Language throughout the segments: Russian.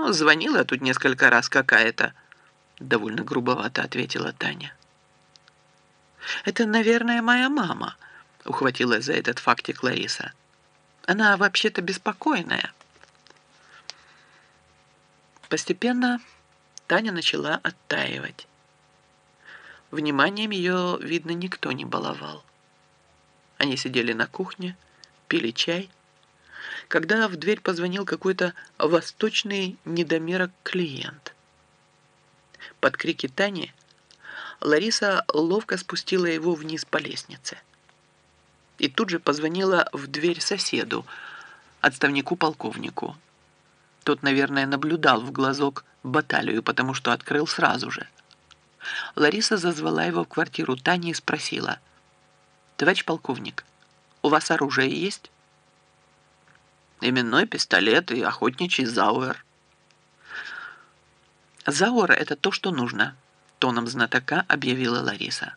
Ну, звонила тут несколько раз какая-то, довольно грубовато ответила Таня. Это, наверное, моя мама, ухватилась за этот фактик Лариса. Она вообще-то беспокойная. Постепенно Таня начала оттаивать. Вниманием ее, видно, никто не баловал. Они сидели на кухне, пили чай, когда в дверь позвонил какой-то восточный недомерок клиент. Под крики Тани Лариса ловко спустила его вниз по лестнице. И тут же позвонила в дверь соседу, отставнику-полковнику. Тот, наверное, наблюдал в глазок баталию, потому что открыл сразу же. Лариса зазвала его в квартиру Тани и спросила. «Товарищ полковник, у вас оружие есть?» «Именной пистолет и охотничий зауэр». «Зауэр — это то, что нужно», — тоном знатока объявила Лариса.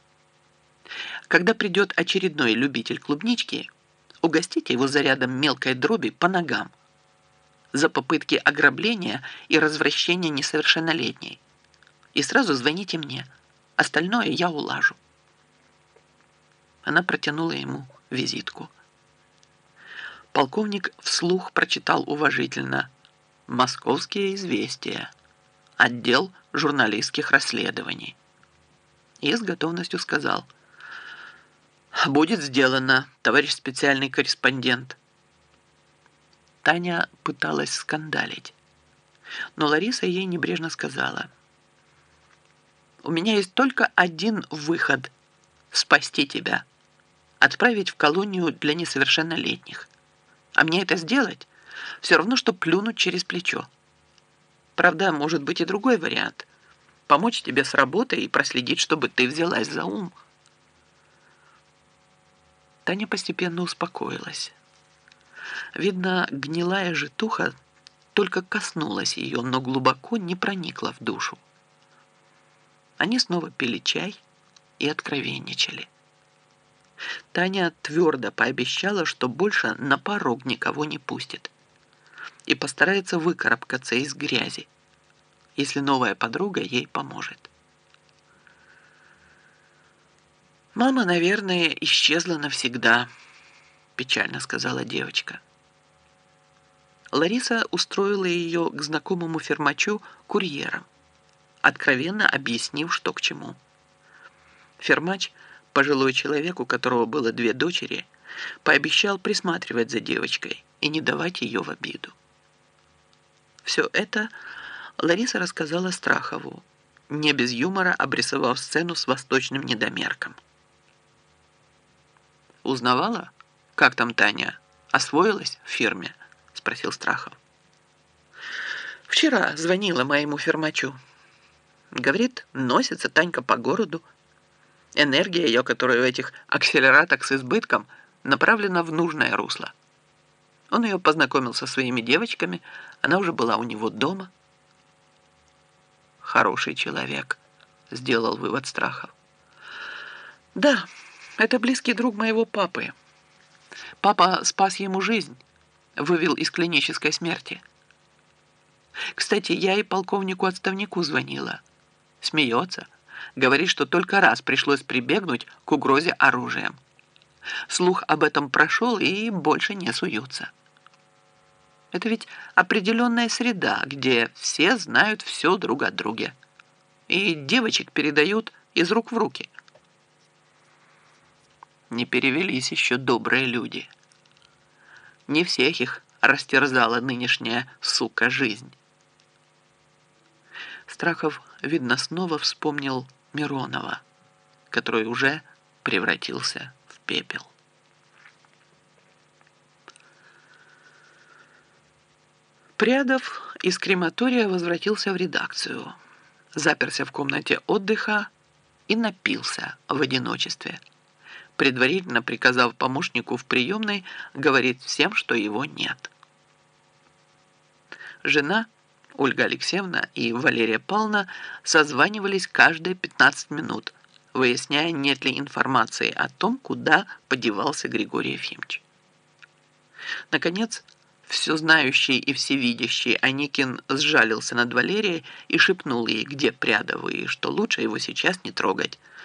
«Когда придет очередной любитель клубнички, угостите его зарядом мелкой дроби по ногам за попытки ограбления и развращения несовершеннолетней. И сразу звоните мне. Остальное я улажу». Она протянула ему визитку. Полковник вслух прочитал уважительно «Московские известия. Отдел журналистских расследований». И с готовностью сказал «Будет сделано, товарищ специальный корреспондент». Таня пыталась скандалить, но Лариса ей небрежно сказала «У меня есть только один выход – спасти тебя» отправить в колонию для несовершеннолетних. А мне это сделать все равно, что плюнуть через плечо. Правда, может быть и другой вариант. Помочь тебе с работой и проследить, чтобы ты взялась за ум. Таня постепенно успокоилась. Видно, гнилая житуха только коснулась ее, но глубоко не проникла в душу. Они снова пили чай и откровенничали. Таня твердо пообещала, что больше на порог никого не пустит и постарается выкарабкаться из грязи, если новая подруга ей поможет. «Мама, наверное, исчезла навсегда», – печально сказала девочка. Лариса устроила ее к знакомому фермачу курьером, откровенно объяснив, что к чему. Фермач – Пожилой человек, у которого было две дочери, пообещал присматривать за девочкой и не давать ее в обиду. Все это Лариса рассказала Страхову, не без юмора обрисовав сцену с восточным недомерком. «Узнавала, как там Таня? Освоилась в фирме?» – спросил Страхов. «Вчера звонила моему фермачу. Говорит, носится Танька по городу, Энергия ее, которая у этих акселераток с избытком, направлена в нужное русло. Он ее познакомил со своими девочками, она уже была у него дома. «Хороший человек», — сделал вывод Страхов. «Да, это близкий друг моего папы. Папа спас ему жизнь, вывел из клинической смерти. Кстати, я и полковнику-отставнику звонила. Смеется» говорит, что только раз пришлось прибегнуть к угрозе оружием. Слух об этом прошел и больше не суются. Это ведь определенная среда, где все знают все друг о друге. И девочек передают из рук в руки. Не перевелись еще добрые люди. Не всех их растерзала нынешняя сука жизнь. Страхов, видно, снова вспомнил Миронова, который уже превратился в пепел. Прядов из крематория возвратился в редакцию, заперся в комнате отдыха и напился в одиночестве, предварительно приказав помощнику в приемной говорить всем, что его нет. Жена – Ольга Алексеевна и Валерия Павловна созванивались каждые 15 минут, выясняя, нет ли информации о том, куда подевался Григорий Ефимович. Наконец, Все знающий и всевидящий Аникин сжалился над Валерией и шепнул ей, где Прядовы, и что лучше его сейчас не трогать,